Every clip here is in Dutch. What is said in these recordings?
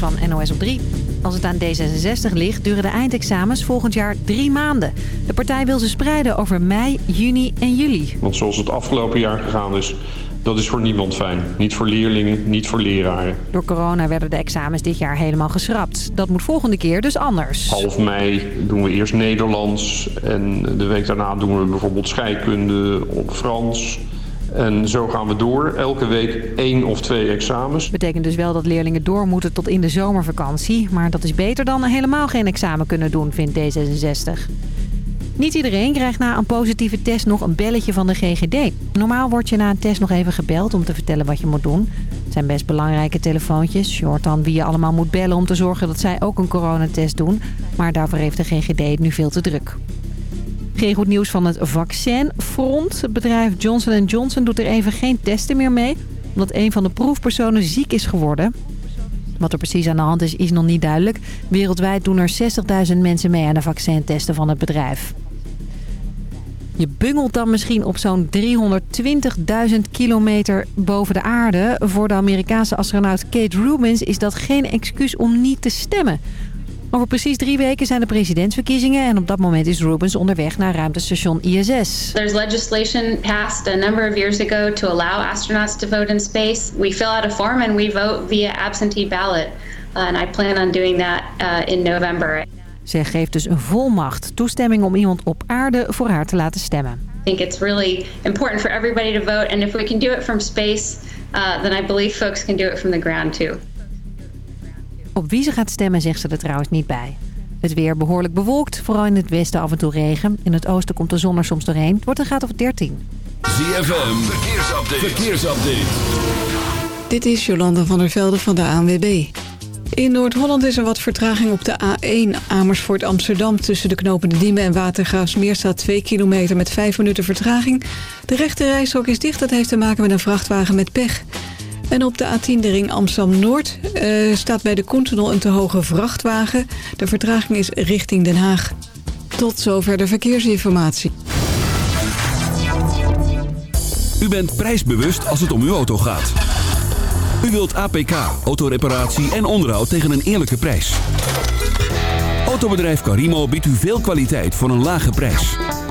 nieuws van NOS op 3. Als het aan D66 ligt, duren de eindexamens volgend jaar drie maanden. De partij wil ze spreiden over mei, juni en juli. Want zoals het afgelopen jaar gegaan is, dat is voor niemand fijn. Niet voor leerlingen, niet voor leraren. Door corona werden de examens dit jaar helemaal geschrapt. Dat moet volgende keer dus anders. Half mei doen we eerst Nederlands en de week daarna doen we bijvoorbeeld scheikunde of Frans... En zo gaan we door. Elke week één of twee examens. Betekent dus wel dat leerlingen door moeten tot in de zomervakantie. Maar dat is beter dan helemaal geen examen kunnen doen, vindt D66. Niet iedereen krijgt na een positieve test nog een belletje van de GGD. Normaal word je na een test nog even gebeld om te vertellen wat je moet doen. Het zijn best belangrijke telefoontjes. Je hoort dan wie je allemaal moet bellen om te zorgen dat zij ook een coronatest doen. Maar daarvoor heeft de GGD het nu veel te druk. Goed nieuws van het vaccinfront. Het bedrijf Johnson Johnson doet er even geen testen meer mee... omdat een van de proefpersonen ziek is geworden. Wat er precies aan de hand is, is nog niet duidelijk. Wereldwijd doen er 60.000 mensen mee aan de vaccintesten van het bedrijf. Je bungelt dan misschien op zo'n 320.000 kilometer boven de aarde. Voor de Amerikaanse astronaut Kate Rubins is dat geen excuus om niet te stemmen. Over precies drie weken zijn de presidentsverkiezingen en op dat moment is Rubens onderweg naar ruimtestation ISS. There's legislation passed a number of years ago to allow astronauts to vote in space. We fill out a form and we vote via absentee ballot. Uh, and I plan on doing that uh, in November. Zij geeft dus een volmacht, toestemming om iemand op aarde voor haar te laten stemmen. I think it's really important for everybody to vote and if we can do it from space, uh, then I believe folks can do it from the ground too. Op wie ze gaat stemmen zegt ze er trouwens niet bij. Het weer behoorlijk bewolkt, vooral in het westen af en toe regen. In het oosten komt de zon er soms doorheen. Het wordt een graad of 13. ZFM, verkeersupdate. verkeersupdate. Dit is Jolanda van der Velde van de ANWB. In Noord-Holland is er wat vertraging op de A1 Amersfoort-Amsterdam... tussen de knopende Diemen en Watergraafsmeer staat 2 kilometer met 5 minuten vertraging. De rechte rijstrook is dicht, dat heeft te maken met een vrachtwagen met pech. En op de A10 de ring Amsterdam-Noord uh, staat bij de Koentunnel een te hoge vrachtwagen. De vertraging is richting Den Haag. Tot zover de verkeersinformatie. U bent prijsbewust als het om uw auto gaat. U wilt APK, autoreparatie en onderhoud tegen een eerlijke prijs. Autobedrijf Carimo biedt u veel kwaliteit voor een lage prijs.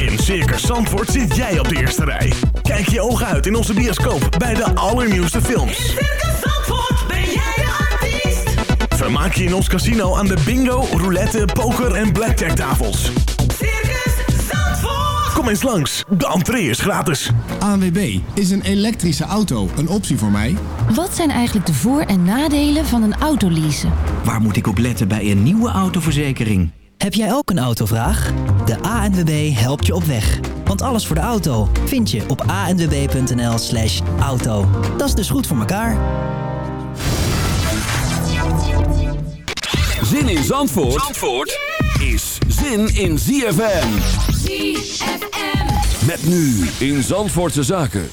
In Circus Zandvoort zit jij op de eerste rij. Kijk je ogen uit in onze bioscoop bij de allernieuwste films. In Circus Zandvoort ben jij de artiest. Vermaak je in ons casino aan de bingo, roulette, poker en blackjack tafels. Circus Zandvoort. Kom eens langs, de entree is gratis. ANWB, is een elektrische auto een optie voor mij? Wat zijn eigenlijk de voor- en nadelen van een autoleasen? Waar moet ik op letten bij een nieuwe autoverzekering? Heb jij ook een autovraag? De ANWB helpt je op weg. Want alles voor de auto vind je op anwb.nl slash auto. Dat is dus goed voor elkaar. Zin in Zandvoort, Zandvoort is zin in ZFM. ZFM. Met nu in Zandvoortse Zaken.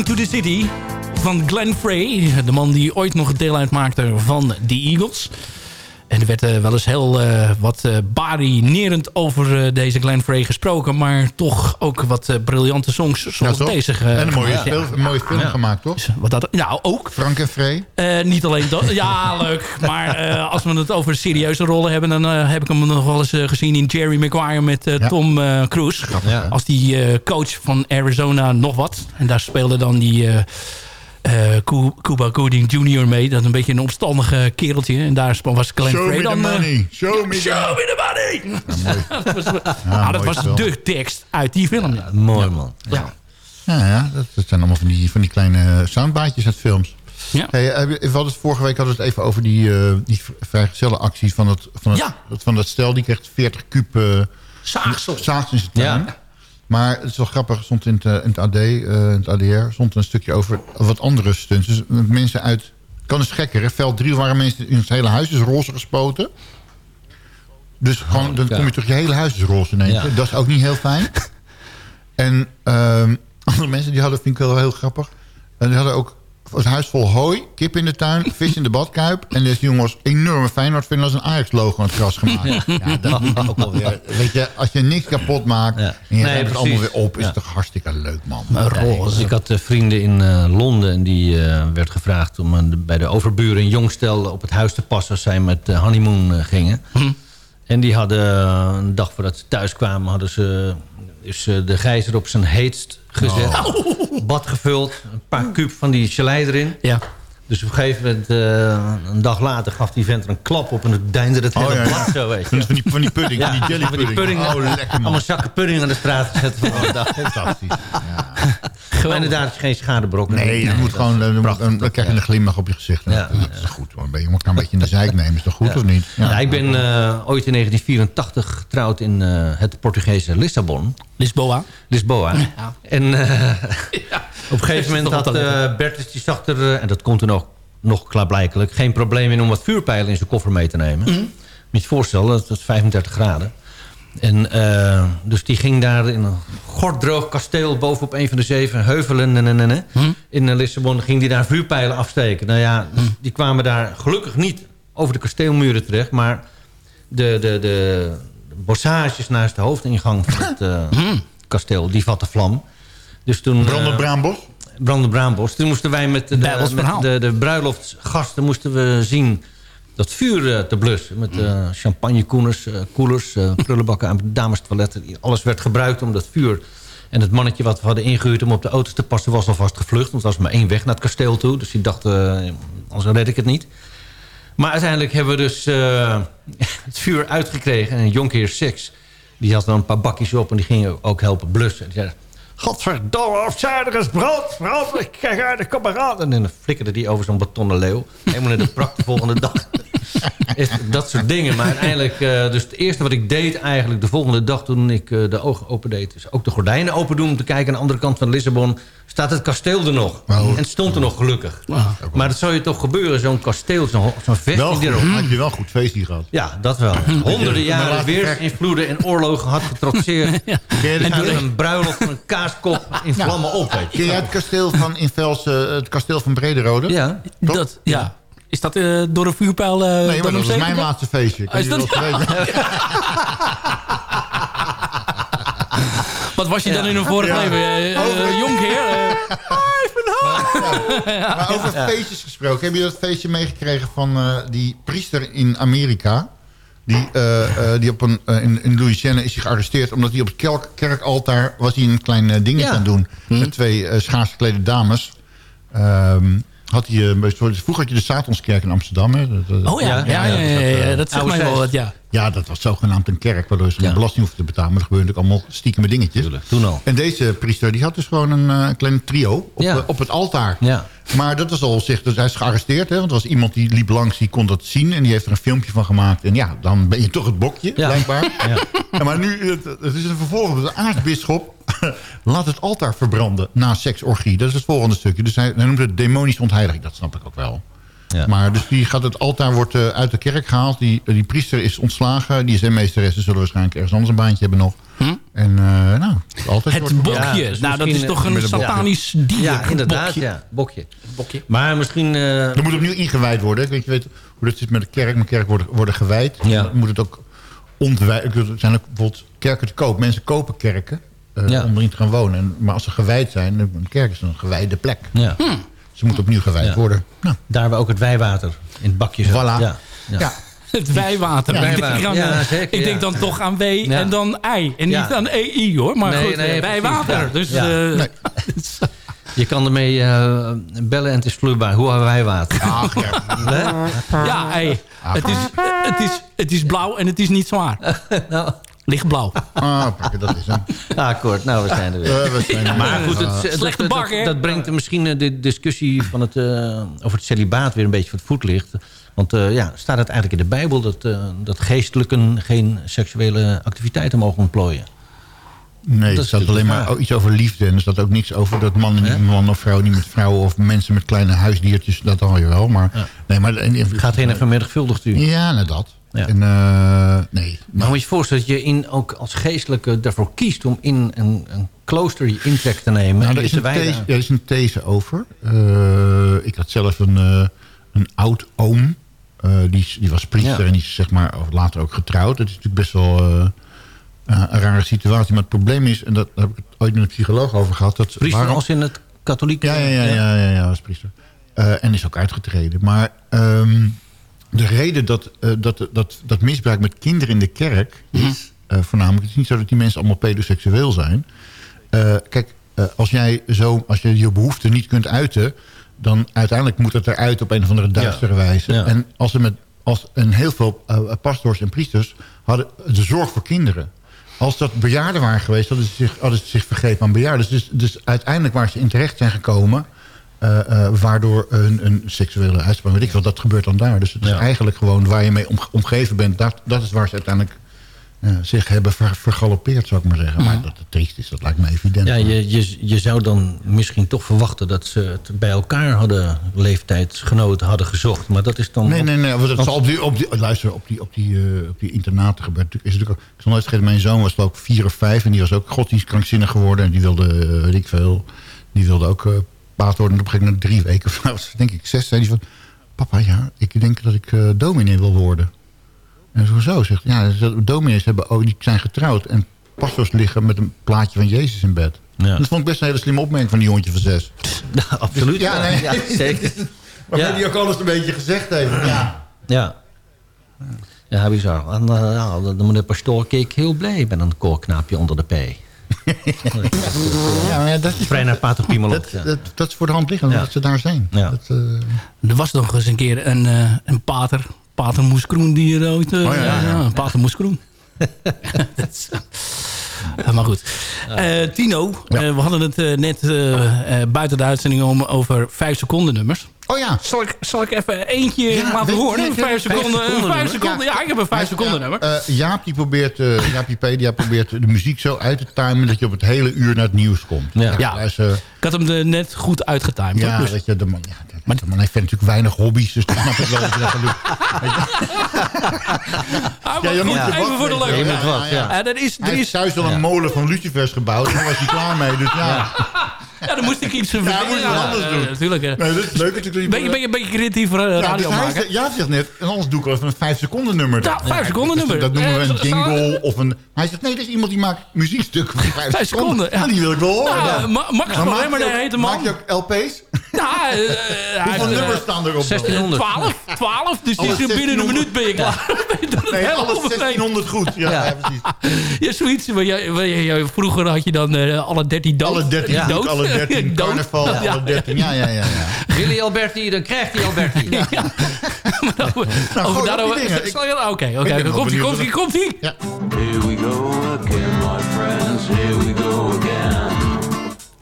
Belong to the City van Glenn Frey. De man die ooit nog deel uitmaakte van The Eagles. Er werd eh, wel eens heel eh, wat uh, barinerend over eh, deze Glenn Frey gesproken. Maar toch ook wat eh, briljante songs zoals deze. En een mooie, film, een mooie film Ja. gemaakt, toch? Wat dat, nou, ook. Frank en Frey. Eh, niet alleen dat. Ja, leuk. Maar eh, als we het over serieuze rollen hebben... dan eh, heb ik hem nog wel eens eh, gezien in Jerry Maguire met eh, Tom eh, Cruise. Ja. Als die eh, coach van Arizona nog wat. En daar speelde dan die... eh eh, Cu- Cuba Gooding Jr. mee. Dat is een beetje een opstandige kereltje. En daar was Glenn Show Frey me the dan... eh, money. Show me the Show me the money. dat was, Ja, ah, dat was de tekst uit die film. Ja. Mooi man. Ja. Ja, ja dat, dat zijn allemaal van die, van die kleine soundbaatjes uit films. Ja. Hey, we hadden het vorige week hadden we het even over die, eh die vrijgezellenacties van dat, van, het, Ja. van dat stel. Die kreeg 40 kuub uh, Zaagsel. zaags in zijn tuin. Ja. Maar het is wel grappig, stond in het, eh, in het AD, eh, in het ADR, stond een stukje over wat andere stunts. Dus met mensen uit, kan eens gekker, hè? veld 3 waren mensen in het hele huis is roze gespoten. Dus gewoon, dan ja. kom je toch je hele huis is roze in één Ja. keer. Dat is ook niet heel fijn. En ehm, andere mensen die hadden, vind ik wel heel grappig. En die hadden ook een huis vol hooi, kip in de tuin, vis in de badkuip. En deze jongen was enorme Feyenoord vinden als een Ajax-logo aan het gras gemaakt. Ja, dat ook wel weer. Weet je, als je niks kapot maakt Ja. en je Nee, het allemaal weer op, is Ja. het toch hartstikke leuk, man. Ja, ik had eh, vrienden in eh, Londen en die eh, werd gevraagd om bij de overburen een jongstel op het huis te passen als zij met eh, honeymoon gingen. En die hadden een dag voordat ze thuis kwamen, hadden ze dus, de gijzer op zijn heetst gezet. Bad gevuld, een paar kuub van die gelei erin. Ja. Dus op een gegeven moment, eh, een dag later, gaf die vent er een klap op en het deinde het hele Oh, ja, ja. blad zo, weet je. Van die, van die pudding, van die jelly van die pudding. Oh, lekker man. Allemaal zakken pudding aan de straat gezet voor de dag. Fantastisch. Maar inderdaad, is geen schadebrok. Nee, je moet gewoon, dan, dan, dan krijg je een glimlach op je gezicht. Ja, dat is goed hoor. Ben Je moet elkaar een beetje in de zijk nemen, is toch goed of niet? Ja. ik ben eh, ooit in 1984 getrouwd in eh, het Portugese Lissabon. Lisboa. Lisboa. Ja. En eh, op een gegeven moment had eh Bertus, die zag er, eh, en dat komt er nog, nog klaarblijkelijk... geen probleem in om wat vuurpijlen in zijn koffer mee te nemen. Mhm. Moet je je voorstellen, dat is 35 graden. En eh, dus die ging daar in een gorddroog kasteel... bovenop een van de zeven heuvelen en, en, en, en, Mhm. in eh, Lissabon... ging die daar vuurpijlen afsteken. Nou ja, Mhm. die kwamen daar gelukkig niet over de kasteelmuren terecht... maar de, de, de bossages naast de hoofdingang van het eh, kasteel... die vatten vlam. Dus toen... Branden eh, Braambos? Branden Braambos. Toen moesten wij met de, met de, de bruiloftsgasten moesten we zien dat vuur eh, te blussen. Met eh champagnekoelers, koelers, eh, prullenbakken aan damestoiletten. Alles werd gebruikt om dat vuur... En het mannetje wat we hadden ingehuurd om op de auto's te passen... was alvast gevlucht, want er was maar één weg naar het kasteel toe. Dus die dacht, eh, anders red ik het niet. Maar uiteindelijk hebben we dus eh, het vuur uitgekregen. En Jonkheer Six, die had dan een paar bakjes op... en die ging ook helpen blussen. En die zei, Godverdomme, of zij er is brand, brand, ik krijg uit de kameraad. En dan flikkerde die over zo'n betonnen leeuw. Helemaal in de prak de volgende dag. Is dat soort dingen. Maar uiteindelijk, eh, dus het eerste wat ik deed eigenlijk de volgende dag... toen ik eh, de ogen open deed, is ook de gordijnen open doen... om te kijken aan de andere kant van Lissabon. Staat het kasteel er nog? En het stond er nog gelukkig. Maar dat zou je toch gebeuren, zo'n kasteel, zo'n zo'n vesting Wel goed, erop. had je wel goed feest hier gehad. Ja, dat wel. Honderden jaren weersinvloeden en oorlogen had getrotseerd. En door een bruiloft van een kaaskop in vlammen op. weet je. Ken jij het kasteel van in Velsen, het kasteel van Brederode? Ja. Dat, ja. Is dat eh, door een vuurpijl uh, Nee, maar dat was omzegeld? mijn laatste feestje. Ik Ah, is dat-. Wat was je dan in een vorig Ja. leven? Eh, eh, Over- jonkheer? eh? Maar over feestjes gesproken. Heb je dat feestje meegekregen van eh, die priester in Amerika? Die, eh, eh, die op een, eh, in, in Louisiana is hij gearresteerd... omdat hij op het kerk, kerkaltaar was hij een klein eh, dingetje Ja. aan doen... met twee eh schaars geklede dames. Ehm, had hij, eh, vroeger had je de Satonskerk in Amsterdam. Hè? Dat, dat- Oh ja, ja, ja, ja, ja, ja, dat zegt Oude mij wel wat, ja. Ja, dat was zogenaamd een kerk, waardoor ze geen Ja. belasting hoefden te betalen. Maar er gebeurde natuurlijk allemaal stiekeme dingetjes. toen al. En deze priester die had dus gewoon een eh, klein trio op, Ja. op het altaar. Ja. Maar dat was al zich, dus hij is gearresteerd. Hè, want er was iemand die liep langs, die kon dat zien. En die heeft er een filmpje van gemaakt. En ja, dan ben je toch het bokje, blijkbaar. Ja. Maar nu, het, het is een vervolg de aartsbisschop. Laat het altaar verbranden na seksorgie. Dat is het volgende stukje. Dus hij, hij noemt het demonische ontheiliging. Dat snap ik ook wel. Ja. Maar dus die gaat het altaar wordt eh, uit de kerk gehaald. Die, die priester is ontslagen. Die is meesteres. Ze zullen waarschijnlijk ergens anders een baantje hebben nog. En eh, nou, altijd Het wordt- bokje. Ja, dus nou, dat is toch eh, een met een bokje. satanisch dier. Ja, inderdaad. Bokje. Ja, bokje. Bokje. Maar misschien... eh, Er moet opnieuw ingewijd worden. Ik weet, je weet hoe dat zit met de kerk. Mijn kerk worden, worden gewijd. Ja. Dan moet het ook ontwijken. Er zijn ook bijvoorbeeld kerken te koop. Mensen kopen kerken eh, Ja. om erin te gaan wonen. En, maar als ze gewijd zijn, dan- een kerk is een gewijde plek. ja. Ze moeten opnieuw gewijd Ja. worden. Nou, Daar hebben we ook het wijwater in het bakje. Voilà. Ja. Ja. ja. Het wijwater. Ja, ik denk, Ja, zeker, ik denk ja. dan toch aan W en dan I. En Ja. niet aan EI hoor. Maar Nee, goed, nee, precies, wijwater. ja. Dus Ja. eh, Nee. Je kan ermee eh, bellen en het is vloeibaar. Hoe hebben wij water? Ach, ja. Ja, hey, het, is, het, is, het is blauw en het is niet zwaar. nou, Lichtblauw. Ah, pakken, dat is hem. akkoord. Nou, we zijn er weer. Eh, we zijn er Maar weer. goed, het, Ah. het- Slechte dat, bak, hè? dat, dat brengt misschien eh, de discussie van het, eh, over het celibaat weer een beetje voor het voetlicht. Want eh, ja, staat het eigenlijk in de Bijbel dat, eh, dat geestelijken geen seksuele activiteiten mogen ontplooien? Nee, Dat er staat alleen maar iets over liefde. En er staat ook niks over dat man, niet man of vrouw niet met vrouwen... of mensen met kleine huisdiertjes, dat al je wel. Maar, nee, maar, en, Gaat heen en vermenigvuldigt u. Ja, nou dat. Ja. En, eh, nee, Maar moet je je voorstellen dat je in, ook als geestelijke ervoor kiest... om in een, een klooster je intrek te nemen Nou, er is, een these, er is een these over. Eh, ik had zelf een, eh, een oud oom. Die, die was priester Ja. en die is zeg maar, later ook getrouwd. Dat is natuurlijk best wel een rare situatie. Maar het probleem is, en dat, daar heb ik het ooit met een psycholoog over gehad. Dat, Priester waarom- als in het katholieke... ja, ja, ja, ja, ja, ja, als priester. En is ook uitgetreden. Maar ehm, de reden dat, eh, dat, dat, dat misbruik met kinderen in de kerk is... eh, voornamelijk, het is niet zo dat die mensen allemaal pedoseksueel zijn. Eh, kijk, als jij zo, als je je behoeften niet kunt uiten... dan uiteindelijk moet het eruit op een of andere duistere wijze. Ja. En als er met als en heel veel pastors en priesters hadden de zorg voor kinderen. Als dat bejaarden waren geweest, hadden ze zich, hadden ze zich vergrepen aan bejaarden. Dus, dus uiteindelijk waar ze in terecht zijn gekomen... eh, eh, waardoor een, een seksuele uitspraak, weet ik wel, dat gebeurt dan daar. Dus het is Ja. eigenlijk gewoon waar je mee om, omgeven bent. Dat, dat is waar ze uiteindelijk eh, zich hebben ver, vergalopeerd, zou ik maar zeggen. Maar dat het triest is, dat lijkt me evident. Ja, je, je, je zou dan misschien toch verwachten dat ze het bij elkaar hadden, leeftijdsgenoten hadden gezocht. Maar dat is dan... Nee, nee, nee. Want het Want- zal op die, op die, luister, op die, op die, op die internaten gebeurt. Is natuurlijk ook, ik zal nooit vergeten, mijn zoon was ik vier of vijf. En die was ook godsdienstkrankzinnig geworden. En die wilde, weet ik veel, die wilde ook paard worden. En op een gegeven moment drie weken, denk ik zes, zei hij van... Papa, ja, ik denk dat ik eh dominee wil worden. En zo, zo zegt ja, dominees hebben, ook, die zijn getrouwd. En pastors liggen met een plaatje van Jezus in bed. Ja. Dat vond ik best een hele slimme opmerking van die jongetje van zes. Ja, absoluut. Ja, nee. ja zeker. Waarmee Ja. die ook alles een beetje gezegd heeft. Ja. Ja. Ja, bizar. En, ja, de de meneer Pastoor keek heel blij met een koorknaapje onder de P. Ja, maar ja, dat is Vrij naar Pater. Dat, dat, dat is voor de hand liggend, Ja. dat ze daar zijn. Ja. Dat, eh, Er was nog eens een keer een, eh, een pater, pater Moeskroen die er ooit... Oh, ja, ja, ja. een pater Moeskroen. Dat Eh, maar goed. Eh, Tino, eh, we hadden het net buiten de uitzending om, over 5 seconden nummers. oh ja. Zal ik, zal ik even eentje Ja, laten horen? Vijf seconden, vijf seconden. Ja, ik heb een vijf seconden nummer. Jaap die probeert, eh Jaapie Pedia probeert de muziek zo uit te timen... dat je op het hele uur naar het nieuws komt. Ja. Ik had hem er net goed uitgetimed. ja. Dus- weet je, de man, ja, de, de man heeft natuurlijk weinig hobby's... dus dat snap ik wel dat dat. Ah, maar Ja, je goed, moet er even wat voor de leuke. Moet wat, ja. Eh, er is, er Hij heeft is, thuis al een molen van lucifers gebouwd... en daar was hij klaar mee, dus ja. Ja, dan moest ik iets Ja, verzinnen. wat anders eh, doen. Natuurlijk. eh. Nee, dat is leuk natuurlijk. Ben je, ben je een beetje creatief eh, Ja, radio dus maken? zegt- Jaap zegt net, en anders doe ik wel even een 5 seconden nummer. Ja, vijf seconden dat- nummer. Dat noemen we Eh, een jingle of een... Hij zegt, nee, dat is iemand die maakt muziekstukken van 5 Vijf seconden. seconden, ja. Ja, die wil ik wel horen. Ja. Ma- Max van maak Remmer, de ook- hete Maak man. je ook LP's? Ja, eh, hij Hoeveel eh, nummers staan erop? dan? 1600. 12, 12, dus die is binnen een 1600. minuut ben je klaar. Nee, alles algemeen. 1600 goed. Ja, Ja. ja. precies. Ja, zoiets. Maar jij- vroeger had je dan eh, alle 13 dood. Alle 13 Ja. goed, dood. Alle 13 Dood. carnaval, Ja. alle 13. Ja, ja, ja. ja. Willy Alberti, dan krijgt hij Alberti. Maar over- Nou, gooi daarover- Oké, oké. Komt benieuwd komt ie, komt. Ja. Here we go again, my friends, here we go again.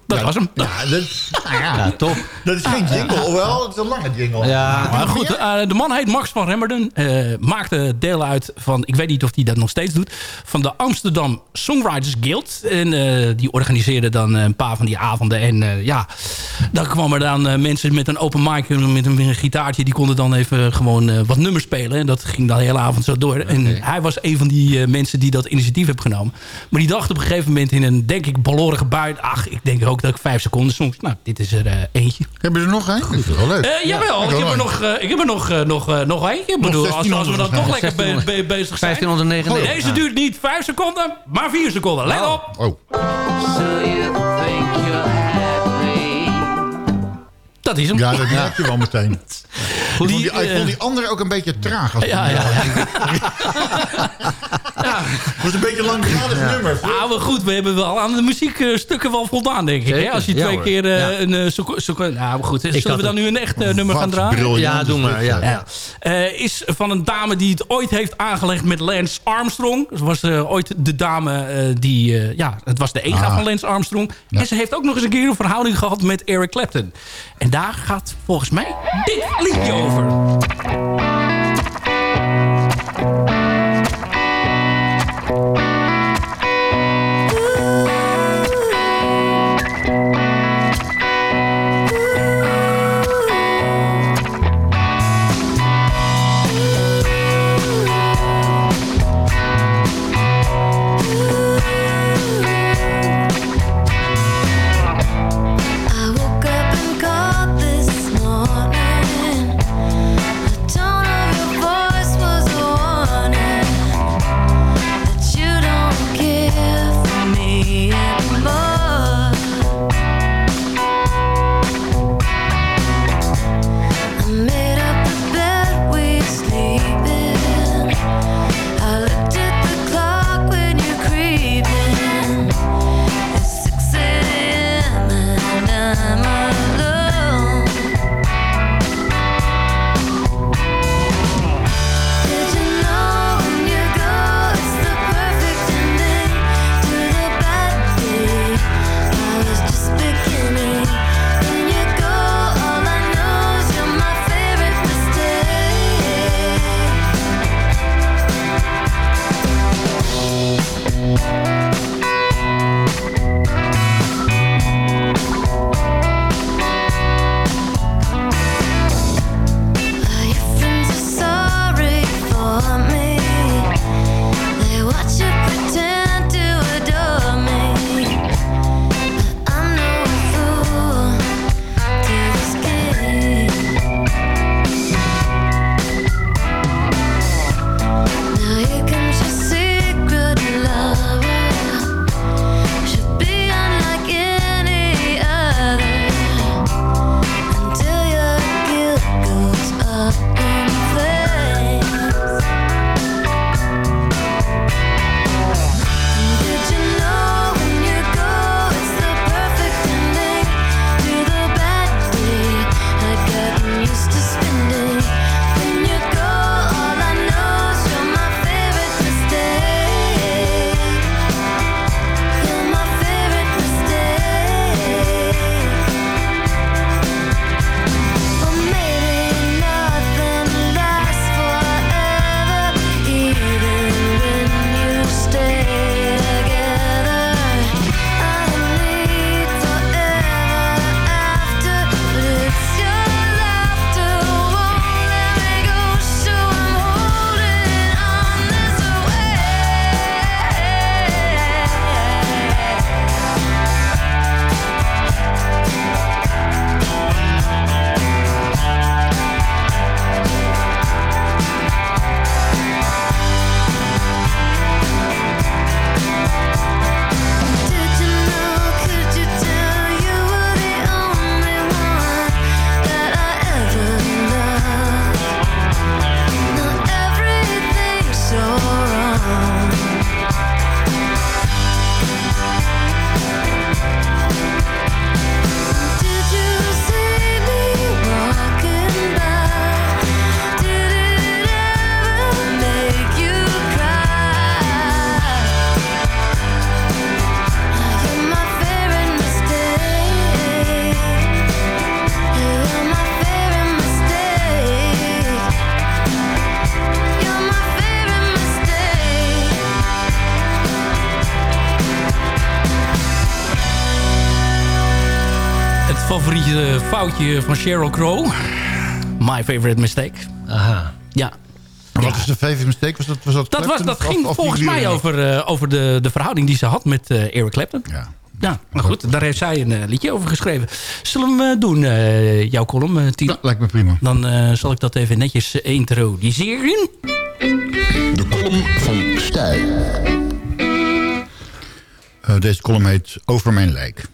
Dat was hem. Ja, dat, nou ja, Ja, top. dat is geen jingle. Hoewel, het is een lange jingle. Ja, Maar goed, eh, de man heet Max van Remmerden. eh, maakte deel uit van, ik weet niet of hij dat nog steeds doet... van de Amsterdam Songwriters Guild. En eh, die organiseerde dan een paar van die avonden. En eh, ja, dan kwamen er dan mensen met een open mic... met een, met een gitaartje, die konden dan even gewoon eh, wat nummers spelen. En dat ging dan de hele avond zo door. En hij was een van die eh, mensen die dat initiatief hebben genomen. Maar die dacht op een gegeven moment in een, denk ik, balorige bui... ach, ik denk ook dat ik vijf seconden soms... nou, dit is er eh, eentje. Hebben we er nog een? Dat is wel leuk. Eh, jawel, ik, ik heb er nog, eh, ik heb er nog, eh, nog, eh, nog eentje. Ik bedoel, als, als we dan toch lekker be- be- bezig zijn. 1599. Deze duurt niet 5 seconden, maar 4 seconden. Let op. Oh. Dat is hem. Ja, dat merk je wel meteen. Ik vond die, ik vond eh, die andere ook een beetje traag. Als Ja, die- ja, Het was een beetje een langdradig nummer. Ah, maar goed, we hebben wel aan de muziekstukken wel voldaan, denk ik. Hè? Als je Ja, twee keer eh, Ja. een seconde... Nou, maar goed. Zullen we dan nu een echt eh, nummer gaan draaien? Ja, doe is maar, ja. Ja. Eh, is van een dame die het ooit heeft aangelegd met Lance Armstrong. Ze was eh, ooit de dame eh, die... eh, ja, het was de ega Ah. van Lance Armstrong. En ze heeft ook nog eens een keer een verhouding gehad met Eric Clapton. En daar gaat volgens mij dit liedje over. Foutje van Sheryl Crow. My favorite mistake. Aha. Ja. Wat is de favorite mistake? Was dat, was dat, Dat, was, dat of- ging of volgens mij over, eh, over de, de verhouding die ze had met eh, Eric Clapton. Ja. Ja, maar goed, daar heeft zij een eh, liedje over geschreven. Zullen we hem doen, eh, jouw column, eh, Tino? Ja, lijkt me prima. Dan eh, zal ik dat even netjes introduceren. De column van Stijl. Eh, deze column heet Over mijn lijk.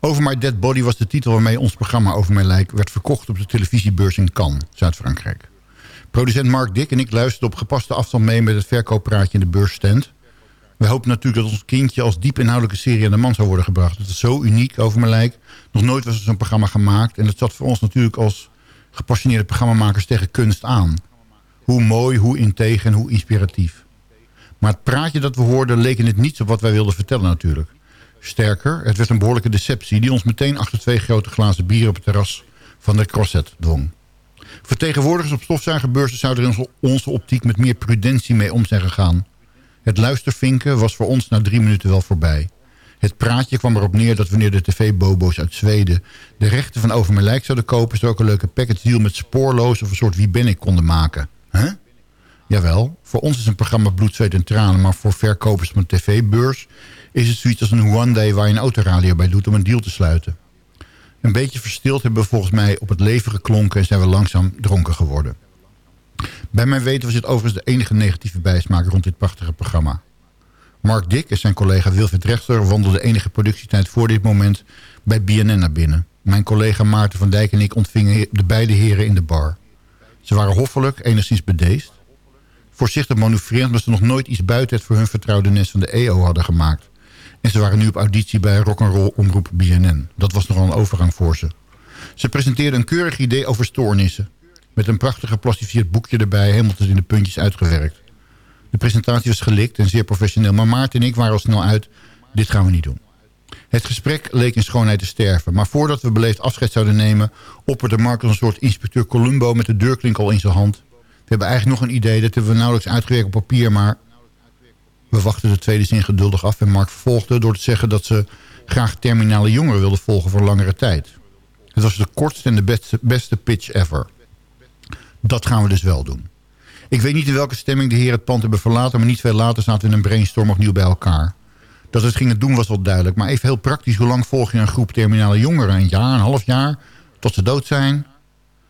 Over My Dead Body was de titel waarmee ons programma Over mijn lijk... werd verkocht op de televisiebeurs in Cannes, Zuid-Frankrijk. Producent Mark Dick en ik luisterden op gepaste afstand mee... met het verkooppraatje in de beursstand. We hoopten natuurlijk dat ons kindje als diep inhoudelijke serie aan de man zou worden gebracht. Het is zo uniek Over mijn lijk. Nog nooit was er zo'n programma gemaakt. En het zat voor ons natuurlijk als gepassioneerde programmamakers tegen kunst aan. Hoe mooi, hoe integer en hoe inspiratief. Maar het praatje dat we hoorden leek in het niets op wat wij wilden vertellen natuurlijk. Sterker, het werd een behoorlijke deceptie... die ons meteen achter twee grote glazen bier op het terras van de Crosset dwong. Vertegenwoordigers op stofzuigerbeurzen zouden er in onze- onze optiek met meer prudentie mee om zijn gegaan. Het luistervinken was voor ons na drie minuten wel voorbij. Het praatje kwam erop neer dat wanneer de tv-bobo's uit Zweden... de rechten van Over Mijn Lijk zouden kopen... ze ook een leuke package deal met spoorloos of een soort Wie ben ik konden maken. Huh? Jawel, voor ons is een programma bloed, zweet en tranen... maar voor verkopers van een tv-beurs is het zoiets als een one day... waar je een autoradio bij doet om een deal te sluiten. Een beetje verstild hebben we volgens mij op het leven geklonken... en zijn we langzaam dronken geworden. Bij mijn weten was dit overigens de enige negatieve bijsmaak rond dit prachtige programma. Mark Dick en zijn collega Wilfried Rechter wandelden enige productietijd voor dit moment bij BNN naar binnen. Mijn collega Maarten van Dijk en ik ontvingen de beide heren in de bar. Ze waren hoffelijk, enigszins bedeesd. Voorzichtig manoeuvrerend omdat ze nog nooit iets buiten het voor hun vertrouwde nest van de EO hadden gemaakt. En ze waren nu op auditie bij rock'n'roll omroep BNN. Dat was nogal een overgang voor ze. Ze presenteerden een keurig idee over stoornissen. Met een prachtig geplastificeerd boekje erbij, helemaal tot in de puntjes uitgewerkt. De presentatie was gelikt en zeer professioneel. Maar Maarten en ik waren al snel uit, dit gaan we niet doen. Het gesprek leek in schoonheid te sterven. Maar voordat we beleefd afscheid zouden nemen... opperde Mark als een soort inspecteur Columbo met de deurklink al in zijn hand. We hebben eigenlijk nog een idee, dat hebben we nauwelijks uitgewerkt op papier... maar we wachten de tweede zin geduldig af en Mark vervolgde door te zeggen... dat ze graag terminale jongeren wilden volgen voor langere tijd. Het was de kortste en de beste, beste pitch ever. Dat gaan we dus wel doen. Ik weet niet in welke stemming de heren het pand hebben verlaten... maar niet veel later zaten we in een brainstorm opnieuw bij elkaar. Dat het gingen doen was wel duidelijk. Maar even heel praktisch, hoe lang volg je een groep terminale jongeren? Een jaar, een half jaar? Tot ze dood zijn?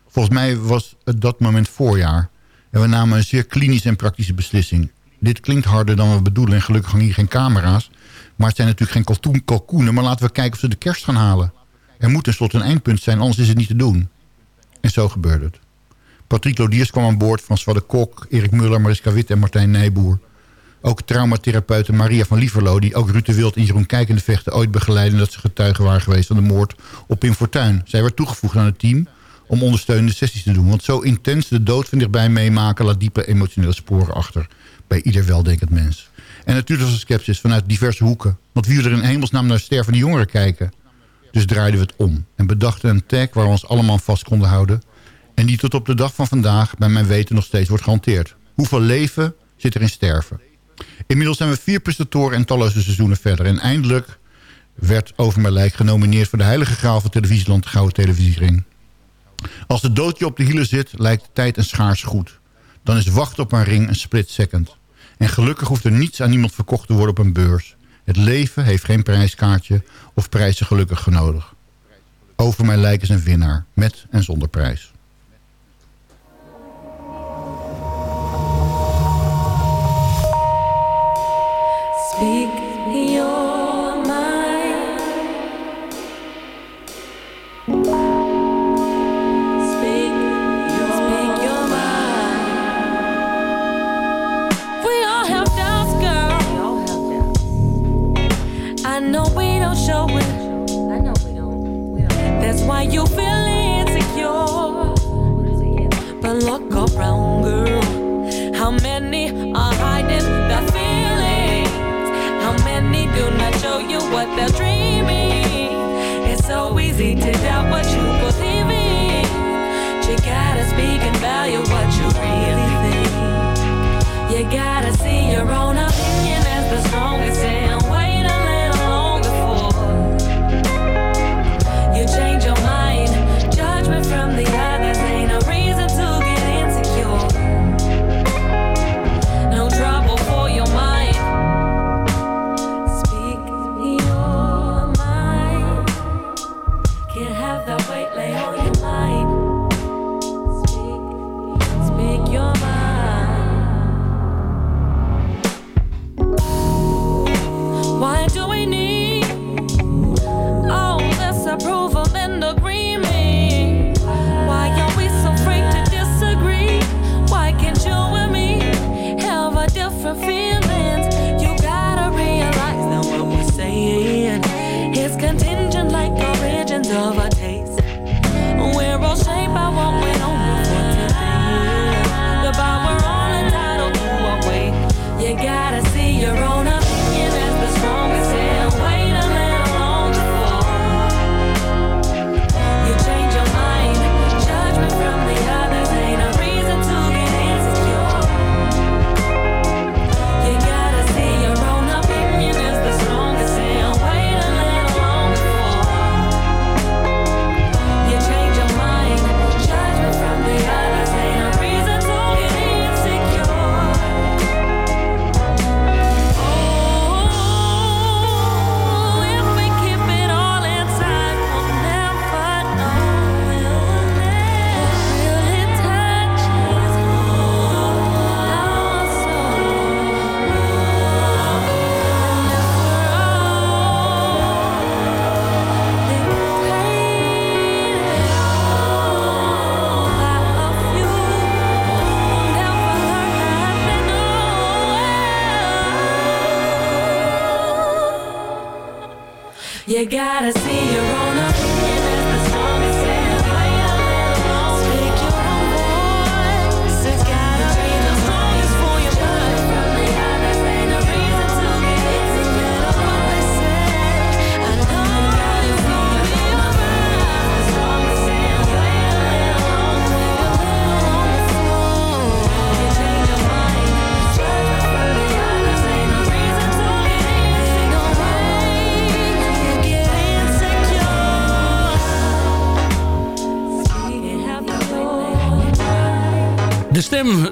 Volgens mij was het dat moment voorjaar. En we namen een zeer klinische en praktische beslissing. Dit klinkt harder dan we bedoelen en gelukkig hangen hier geen camera's. Maar het zijn natuurlijk geen kalkoen- kalkoenen... maar laten we kijken of ze de kerst gaan halen. Er moet tenslotte een eindpunt zijn, anders is het niet te doen. En zo gebeurde het. Patrick Lodiers kwam aan boord, François de Kok, Erik Muller, Mariska Witt en Martijn Nijboer. Ook traumatherapeuten Maria van Lieverlo, die ook Ruud Wild en Jeroen Kijk in de vechten ooit begeleiden dat ze getuigen waren geweest van de moord op Pim Fortuyn. Zij werd toegevoegd aan het team om ondersteunende sessies te doen. Want zo intens de dood van dichtbij meemaken laat diepe emotionele sporen achter bij ieder weldenkend mens. En natuurlijk was er sceptisch vanuit diverse hoeken. Want wie er in hemelsnaam naar stervende jongeren kijken? Dus draaiden we het om en bedachten een tag waar we ons allemaal vast konden houden. En die tot op de dag van vandaag bij mijn weten nog steeds wordt gehanteerd. Hoeveel leven zit er in sterven? Inmiddels zijn we vier presentatoren en talloze seizoenen verder. En eindelijk werd Over mijn lijk genomineerd voor de heilige graal van televisieland de Gouden Televisiering. Als de doodje op de hielen zit, lijkt de tijd een schaars goed. Dan is wachten op een ring een split second. En gelukkig hoeft er niets aan niemand verkocht te worden op een beurs. Het leven heeft geen prijskaartje of prijzen gelukkig genodig. Over mijn lijk is een winnaar, met en zonder prijs.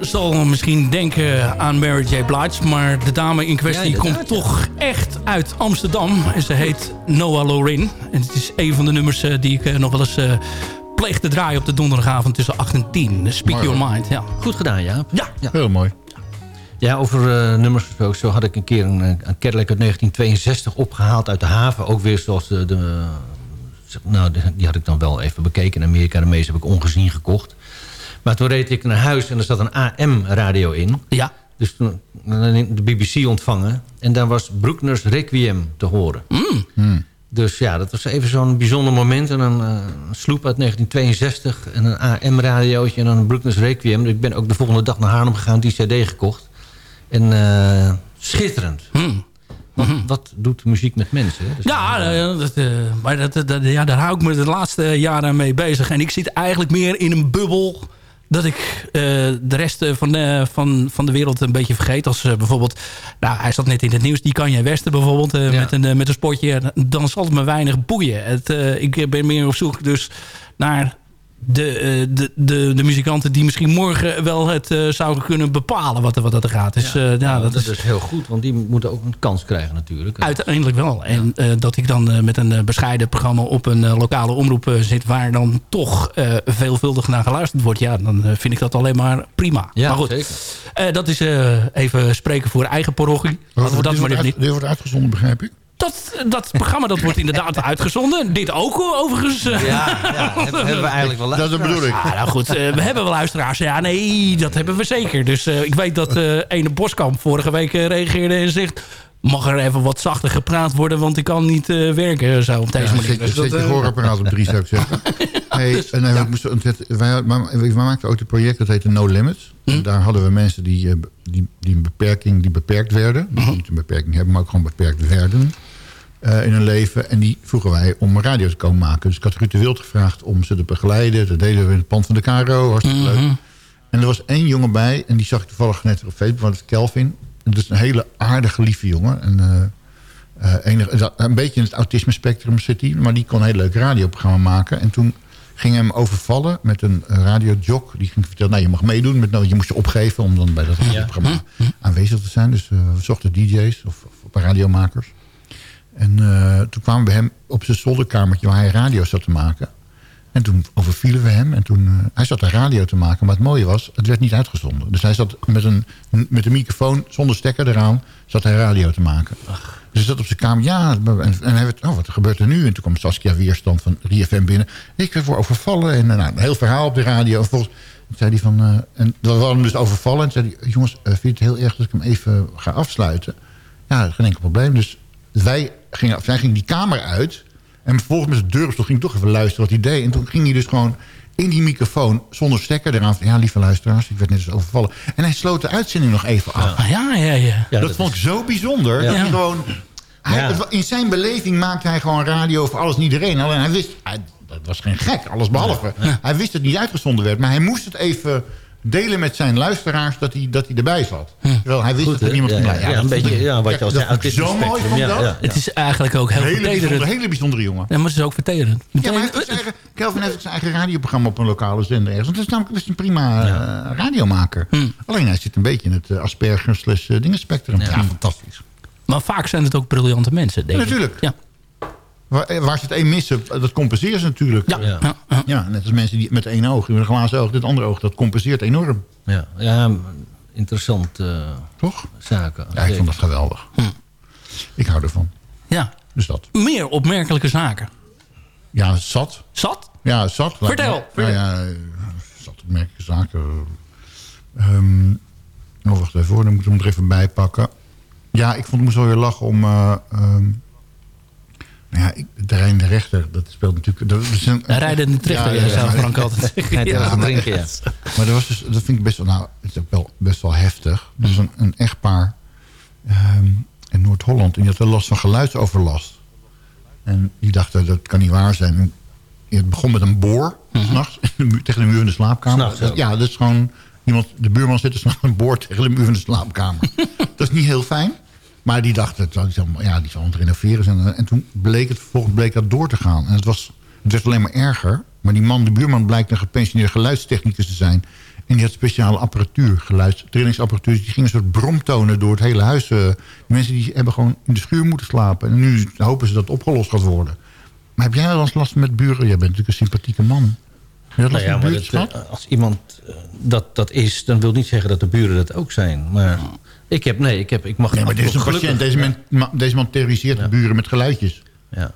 Zal misschien denken aan Mary J. Blige... maar de dame in kwestie Ja, komt toch echt uit Amsterdam. En ze heet Noah Lorin. En het is een van de nummers eh, die ik eh, nog wel eens eh, pleeg te draaien... op de donderdagavond tussen 8 en 10. Speak Mooi, Your. Mind, ja. Goed gedaan, ja. Ja. Heel mooi. Ja, over eh, nummers gesproken. Zo had ik een keer een, een Cadillac uit 1962 opgehaald uit de haven. Ook weer zoals de... de nou, de- die had ik dan wel even bekeken in Amerika. De meeste heb ik ongezien gekocht. Maar toen reed ik naar huis en er zat een AM-radio in. Ja. Dus toen de BBC ontvangen. En daar was Bruckner's Requiem te horen. Mm. Dus ja, dat was even zo'n bijzonder moment. En een, eh, een sloep uit 1962 en een AM-radiootje en een Bruckner's Requiem. Dus ik ben ook de volgende dag naar Haarlem gegaan, die cd gekocht. En eh, schitterend. Wat, wat doet muziek met mensen? Hè? Dus Ja, eh, dat, eh, maar dat, dat- ja, daar hou ik me de laatste jaren mee bezig. En ik zit eigenlijk meer in een bubbel dat ik eh, de rest eh, van, de, van, van de wereld een beetje vergeet. Als eh, bijvoorbeeld, nou, hij zat net in het nieuws, die kan je Westen bijvoorbeeld, eh, met, een, eh, met een spotje. Dan zal het me weinig boeien. Het, eh, ik ben meer op zoek dus naar de, eh, de, de, de muzikanten die misschien morgen wel het eh, zouden kunnen bepalen wat, er- wat er gaat. Dus, ja, dat, dat is is heel goed, want die moeten ook een kans krijgen natuurlijk. Uiteindelijk wel. En eh, dat ik dan met een bescheiden programma op een lokale omroep zit... waar dan toch eh, veelvuldig naar geluisterd wordt... ja, dan vind ik dat alleen maar prima. Ja, maar goed, zeker. eh, dat is eh, even spreken voor eigen parochie. Laten we dat maar wordt even uit, niet... dit wordt uitgezonden, begrijp ik. Dat, dat programma dat wordt inderdaad uitgezonden. Dit ook overigens. Ja, ja hebben, hebben we eigenlijk wel Dat bedoel ik. Ah, nou goed, eh, we hebben wel luisteraars. Ja, nee, dat hebben we zeker. Dus eh, ik weet dat eh ene Boskamp vorige week reageerde en zegt... mag er even wat zachter gepraat worden, want ik kan niet eh, werken zo op deze Ja, manier. zet, Dus zet je dat, eh, gehoorapparaat op drie, zou ik zeggen. Hey, en, ik moest ontzettend- wij, maar- wij maakten ook een project, dat heette No Limits. Hm? En daar hadden we mensen die, die, die, een beperking, die beperkt werden. Hm? Die niet een beperking hebben, maar ook gewoon beperkt werden. Eh, in hun leven. En die vroegen wij om een radio te komen maken. Dus ik had Ruud de Wild gevraagd om ze te begeleiden. Dat deden we in het pand van de KRO. Hartstikke leuk. En er was één jongen bij. En die zag ik toevallig net op Facebook. Want het is Kelvin. En dat is een hele aardige, lieve jongen. En, eh, eh, enig, een beetje in het autisme spectrum zit hij. Maar die kon een heel leuk radioprogramma maken. En toen ging hem overvallen met een radiojock. Die ging vertellen, nou je mag meedoen. Met, nou, je moest je opgeven om dan bij dat radioprogramma aanwezig te zijn. Dus we zochten DJ's of, of radiomakers. En eh, toen kwamen we hem op zijn zolderkamertje waar hij radio zat te maken. En toen overvielen we hem. En toen, eh, hij zat daar radio te maken. Maar het mooie was, het werd niet uitgezonden. Dus hij zat met een, met een microfoon zonder stekker eraan... zat hij radio te maken. Dus hij zat op zijn kamer. Ja, en, en hij werd, oh, wat gebeurt er nu? En toen kwam Saskia Weerstand van 3FM binnen. Ik werd voor overvallen. En eh, nou, een heel verhaal op de radio. En volgens zei hij van... en we hadden hem dus overvallen. En toen zei hij, jongens, vind je het heel erg dat ik hem even ga afsluiten? Ja, geen enkel probleem. Dus wij gingen, zij ging die kamer uit... En vervolgens met de deur ging ik toch even luisteren wat hij deed. En toen ging hij dus gewoon in die microfoon zonder stekker eraan. van, Ja, lieve luisteraars, ik werd net eens overvallen. En hij sloot de uitzending nog even af. Ja, ja, ja. dat, vond ik zo bijzonder. Ja. Dat hij gewoon, hij, in zijn beleving maakte hij gewoon radio voor alles en iedereen. Alleen hij wist, hij, dat was geen gek, alles behalve. Hij wist dat het niet uitgezonden werd. Maar hij moest het even delen met zijn luisteraars dat hij, dat hij erbij zat. Terwijl hij wist Goed, dat er niemand Ja, kon ja, blijven. ja, een beetje, ja, wat je al zei, ik zo autisme mooi spectrum, vond ja, dat. ja. Het is eigenlijk ook heel vertederend. hele bijzondere jongen. Ja, maar het is ook vertederend. Ja, maar hij heeft ook zijn eigen, Kelvin heeft ook zijn eigen radioprogramma op een lokale zender ergens. Want het is namelijk best een prima eh, radiomaker. Hm. Alleen hij zit een beetje in het uh, Asperger slash uh, dingenspectrum. Ja. fantastisch. Maar vaak zijn het ook briljante mensen, denk Ja, ik. natuurlijk. Ja. Waar, eh, waar ze het één missen, dat compenseert ze natuurlijk. Ja, ja, net als mensen die met één oog, met een glazen oog, dit andere oog, dat compenseert enorm. Ja, ja interessant uh, Toch? zaken. Ja, ik vond dat geweldig. Hm. Ik hou ervan. Ja. Dus dat. Meer opmerkelijke zaken. Ja, zat. Zat? Ja, zat. Vertel. Nou ja, zat opmerkelijke zaken. Um, oh, wacht even hoor, dan moet ik hem er even bij pakken. Ja, ik vond het moest wel weer lachen om... Uh, um, Ja, ik, de rijdende rechter, dat speelt natuurlijk... Dat is een, De rijdende rechter, ja, zou Frank altijd zeggen. Ja, drinken, ja. Maar dat, was dus, dat vind ik best wel, nou, het is ook wel best wel heftig. Dus een, een echtpaar ehm, in Noord-Holland, en die had wel last van geluidsoverlast. En die dachten, dat kan niet waar zijn. En Het begon met een boor, s'nachts, in de muur- tegen de muur in de slaapkamer. Ja, dat is gewoon, iemand, de buurman zit er s'nachts een boor tegen de muur in de slaapkamer. dat is niet heel fijn. Maar die dachten, ja, die zal aan het renoveren zijn. En toen bleek het vervolgens bleek dat door te gaan. En het, was, het werd alleen maar erger. Maar die man, de buurman, blijkt een gepensioneerde geluidstechnicus te zijn. En die had speciale apparatuur, geluids, trainingsapparatuur. Dus die ging een soort bromtonen door het hele huis. eh. Die mensen die hebben gewoon in de schuur moeten slapen. En nu hopen ze dat het opgelost gaat worden. Maar heb jij wel eens last met buren? Jij bent natuurlijk een sympathieke man. Dat Nou ja, maar dat, eh, als iemand eh, dat, dat is, dan wil niet zeggen dat de buren dat ook zijn. Maar ik heb, nee, ik heb, ik mag Nee, maar dit is een patiënt. Deze, man, ma- deze man terroriseert de buren met geluidjes. Ja.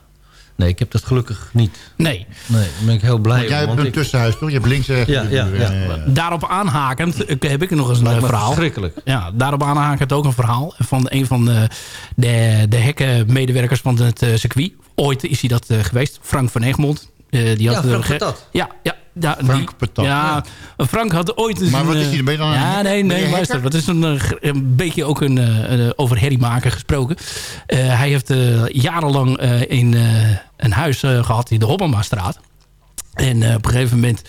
Nee, ik heb dat gelukkig niet. Nee. Nee, daar ben ik heel blij Want jij om, hebt een ik- tussenhuis, toch? Je hebt links en rechts. Ja, ja, ja. Daarop aanhakend eh, heb ik nog eens een eh, verhaal. verschrikkelijk. Ja, daarop aanhakend ook een verhaal van een van de, de, de hekkenmedewerkers van het eh, circuit. Ooit is hij dat eh, geweest, Frank van Egmond. Eh, die Ja, had, Frank eh, ge- Patat. Ja, ja. Ja Frank die- Patat, Ja, Frank had ooit eens Maar een, wat is eh, hij? Ben dan een- Ja, nee, nee, luister. Dat is een, eh, een beetje ook een, eh, over herrie maken gesproken. Hij heeft jarenlang in een huis eh, gehad in de Hobbemastraat. En op een gegeven moment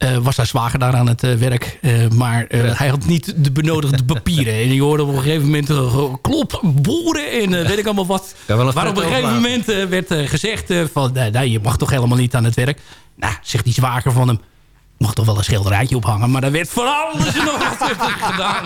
eh, was zijn zwager daar aan het eh, werk. eh, maar hij had niet de benodigde papieren. En je hoorde op een gegeven moment klop, boeren en weet ik allemaal wat. Maar op een gegeven moment werd gezegd van... Nee, je mag toch helemaal niet aan het werk. Nou, zegt die zwager van hem... mag toch wel een schilderijtje ophangen. Maar daar werd voor alles en nog wat gedaan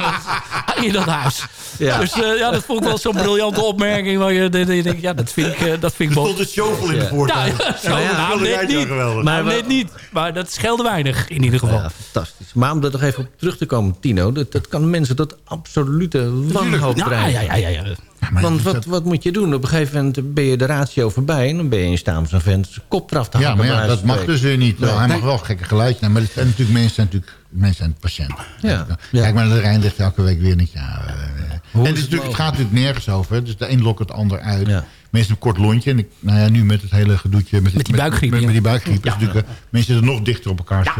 eh, in dat huis. Ja. Dus eh, ja, dat vond ik wel zo'n briljante opmerking. Waar je, dat je denkt, ja, dat vind ik, eh, dat vind ik Er mooi. stond een shovel in de voortuin. Ja, zo, Nou ja, nou, net schilderijtje niet. geweldig. Maar net niet. Maar dat scheelde weinig in ieder geval. Ja, fantastisch. Maar om daar nog even op terug te komen, Tino... dat, dat kan mensen tot absolute wanhoop Ja, drijven. ja, ja, ja, ja. maar Want wat, dat- wat moet je doen? Op een gegeven moment ben je de ratio voorbij... en dan ben je in staat om zo'n vent zijn kop eraf te Ja, maar bij ja, wijze dat mag dus weer niet. Nee. Hij mag wel gekke geluidjes nemen. Maar het zijn natuurlijk mensen, zijn natuurlijk, mensen zijn patiënten. Ja. Kijk maar naar de Rijn ligt elke week weer niet. Ja, eh, en het, het natuurlijk, het gaat natuurlijk nergens over. Dus de een lokt het ander uit. Mensen een kort lontje. En ik, nou ja, nu met het hele gedoetje. Met, Met die buikgriep, Met, die buikgriep. is natuurlijk, eh, mensen zitten nog dichter op elkaar.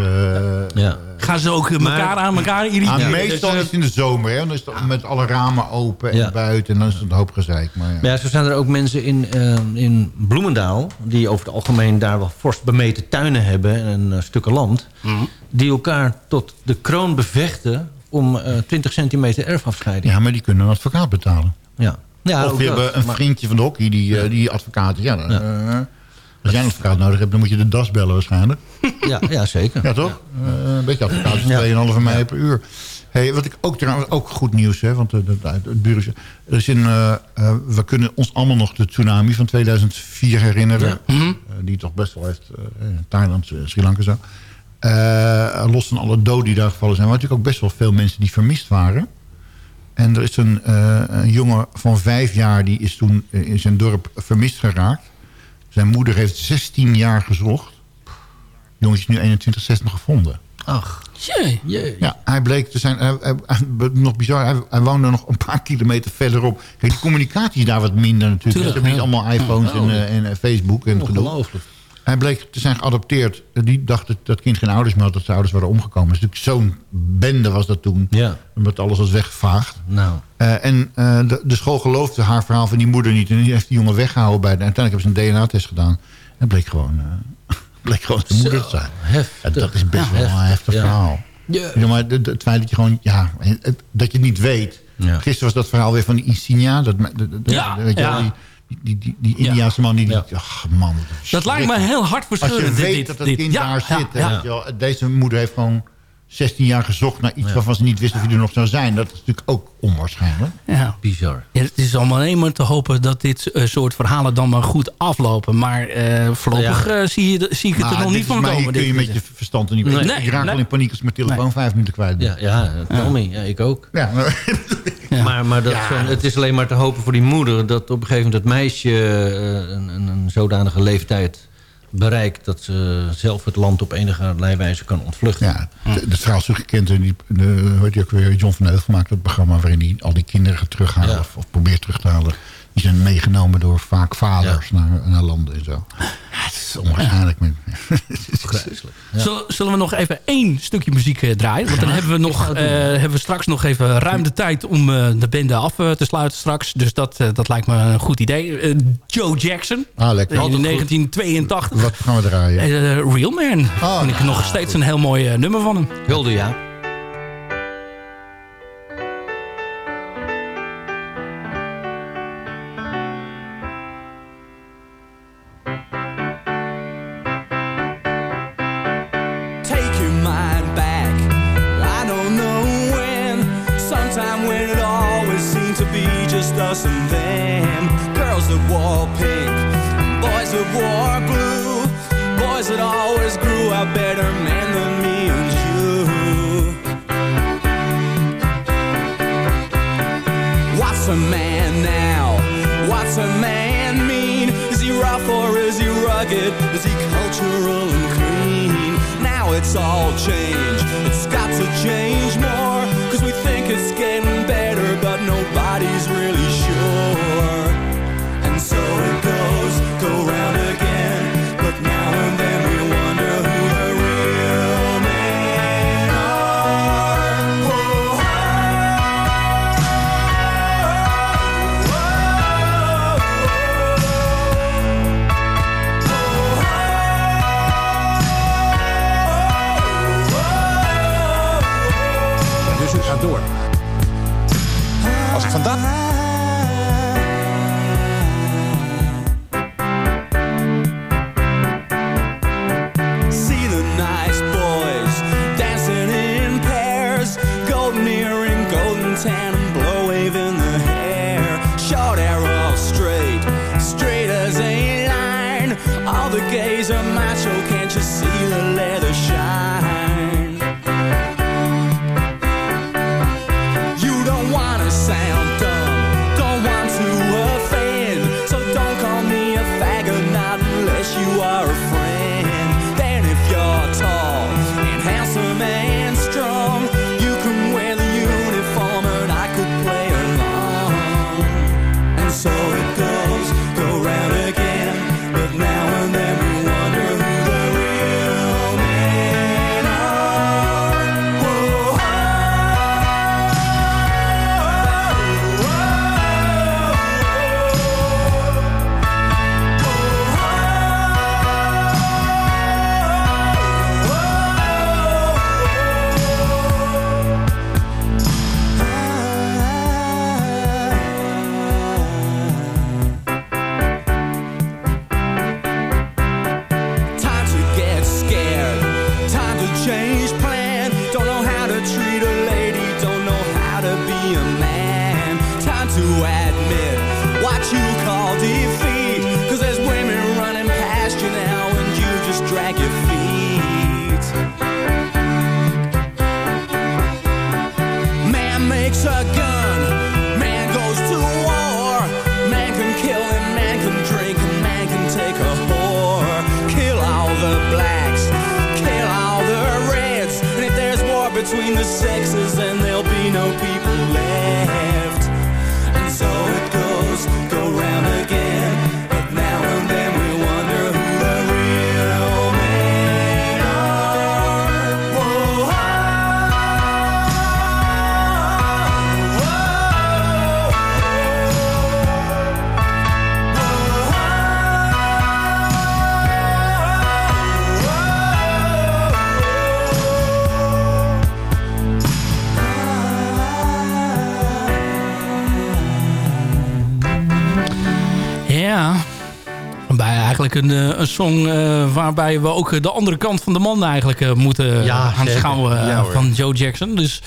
Ja. Gaan ze ook elkaar aan elkaar irriteren? Meestal Dus, eh, is het in de zomer. Hè? Dan is het met alle ramen open en Ja. buiten. En dan is het een hoop gezeik. Maar ja. Maar ja, zo zijn er ook mensen in, in Bloemendaal... die over het algemeen daar wel fors bemeten tuinen hebben... en eh, stukken land... Mhm. die elkaar tot de kroon bevechten... om eh 20 centimeter erfafscheiding. ja, maar die kunnen een advocaat betalen. Ja. Ja, of we dat. hebben een Maar- vriendje van de hockey, die, eh, die advocaat is. Ja, dan, eh, als jij een advocaat nodig hebt, dan moet je de das bellen waarschijnlijk. Ja, ja, zeker. Ja, toch? Eh, een beetje advocaat is Ja. 2,5 mei per uur. Hey, wat ik ook trouwens ook goed nieuws, hè, want het, het, bureau er is in, we kunnen ons allemaal nog de tsunami van 2004 herinneren. Mhm. Die toch best wel heeft, in Thailand, Sri Lanka zo. Los van alle doden die daar gevallen zijn, maar natuurlijk ook best wel veel mensen die vermist waren. En er is een, eh, een jongen van vijf jaar, die is toen eh, in zijn dorp vermist geraakt. Zijn moeder heeft 16 jaar gezocht. De jongen is nu 21, 16 gevonden. Ach, jee. jee. Ja, hij bleek te zijn... Hij, hij- hij- nog bizar, hij, hij woonde nog een paar kilometer verderop. Kijk, die communicatie is daar wat minder natuurlijk. Tuurlijk, Ze hebben niet allemaal iPhones en, eh, en Facebook en gedoe. Ongelooflijk. Hij bleek te zijn geadopteerd. Die dacht dat dat kind geen ouders meer had, dat zijn ouders waren omgekomen. Dus natuurlijk zo'n bende was dat toen. Ja. Omdat alles was weggevaagd. Nou, Eh, en eh, de, de school geloofde haar verhaal van die moeder niet. En die heeft die jongen weggehouden bij de. Uiteindelijk hebben ze een DNA-test gedaan. En bleek gewoon, eh, bleek gewoon zijn moeder te zijn. heftig. Ja, dat is best Ja, wel een heftig, verhaal. Ja. Ja, maar het, het feit dat je gewoon, ja, dat je het niet weet. Gisteren was dat verhaal weer van die Insignia. Dat, dat- weet je die, die, die, die, Indiaanse man die, Ja. ach man. Dat lijkt me heel Als je weet dit, dat dat dit. kind daar ja, zit. deze moeder heeft gewoon 16 jaar gezocht naar iets waarvan ze niet wist of hij er nog zou zijn. Dat is natuurlijk ook onwaarschijnlijk. Ja. bizar. Ja, het is allemaal alleen maar te hopen dat dit eh, soort verhalen dan maar goed aflopen. Maar eh, voorlopig Ja. eh, zie, je, zie ik het er nog niet is van maar hier komen. kun je dit- met je verstand er niet Nee. Nee, je raakt nee. al in paniek als je mijn telefoon vijf minuten kwijt bent. Ja, ja. Ja, ik ook. Ja, maar- Maar, maar dat het is alleen maar te hopen voor die moeder... dat op een gegeven moment het meisje een, een, een zodanige leeftijd bereikt... dat ze zelf het land op enige wijze kan ontvluchten. Ja, de, is ook gekend. En die, de, weet je ook weer, John van Heuvel maakt dat programma... waarin hij al die kinderen gaat terughalen Ja. of, of probeert terug te halen. Die zijn meegenomen door vaak vaders naar, naar landen en zo. Is onwaarschijnlijk. Zullen, zullen we nog even één stukje muziek eh, draaien? Want dan hebben we, nog, eh, hebben we straks nog even ruim de tijd om eh, de bende af te sluiten straks. Dus dat, eh, dat lijkt me een goed idee. Joe Jackson. Ah, lekker. In Altijd goed. 1982. Wat gaan we draaien? Real Man. Oh, Vind ik nog steeds een heel mooi nummer van hem. Hulde, ja. Us and them. Girls that wore pink, boys that wore blue, boys that always grew better than me and you. What's a man now? What's a man mean? Is he rough or is he rugged? Is he cultural and clean? Now it's all changed. It's town eigenlijk een, eh, een song eh, waarbij we ook de andere kant van de man eigenlijk eh, moeten Ja, zeker. eh, Ja, hoor. van Joe Jackson. Dus,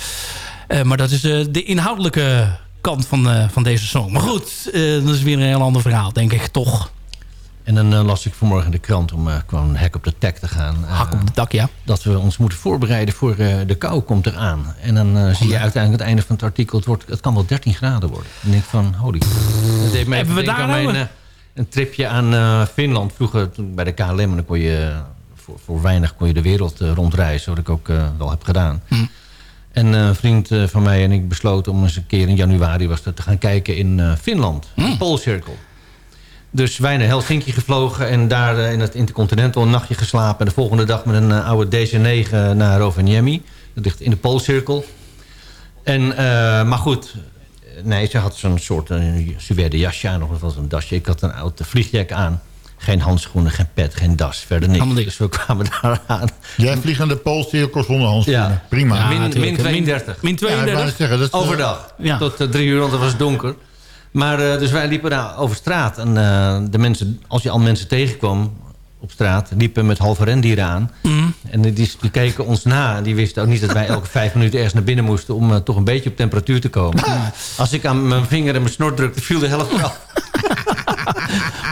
eh, maar dat is eh, de inhoudelijke kant van, eh, van deze song. Maar goed, eh, dat is weer een heel ander verhaal, denk ik, toch? En dan eh, las ik vanmorgen in de krant om eh, gewoon hek op de tek te gaan. Hak op de dak, ja. Dat we ons moeten voorbereiden voor eh, de kou komt eraan. En dan eh, zie je uiteindelijk het einde van het artikel... Het, wordt, het kan wel 13 graden worden. En ik denk van, holy... Dat deed mij Hebben we daar nou mijn, een- tripje aan eh, Finland. Vroeger toen bij de KLM. En dan kon je... eh, Voor, voor weinig kon je de wereld eh, rondreizen. Wat ik ook wel heb gedaan. Hm. En een vriend van mij en ik besloten om eens een keer in januari was dat, te gaan kijken in Finland. De Poolcirkel. Dus wij naar Helsinki gevlogen en daar in het Intercontinental een nachtje geslapen. En de volgende dag met een oude DC-9 naar Rovaniemi. Dat ligt in de Poolcirkel. En, maar goed, nee, ze had zo'n soort uh, suède jasje aan. Of dat was een dasje. Ik had een oud vliegjack aan. Geen handschoenen, geen pet, geen das. Verder niks. Dus we kwamen daar aan. Jij vliegt aan de Poolcirkel zonder handschoenen. Ja. Prima. Ja, min, min 32. Min Ja, ik wou net zeggen, dat is, eh, Overdag. Ja. Tot eh, drie uur, want het was donker. Maar eh, dus wij liepen daar over straat. En eh, de mensen, als je al mensen tegenkwam op straat... liepen met halve rendieren aan. Mhm. En die, die keken ons na. En die wisten ook niet dat wij elke vijf minuten ergens naar binnen moesten... om eh, toch een beetje op temperatuur te komen. Als ik aan mijn vinger en mijn snor drukte, viel de helft eraf.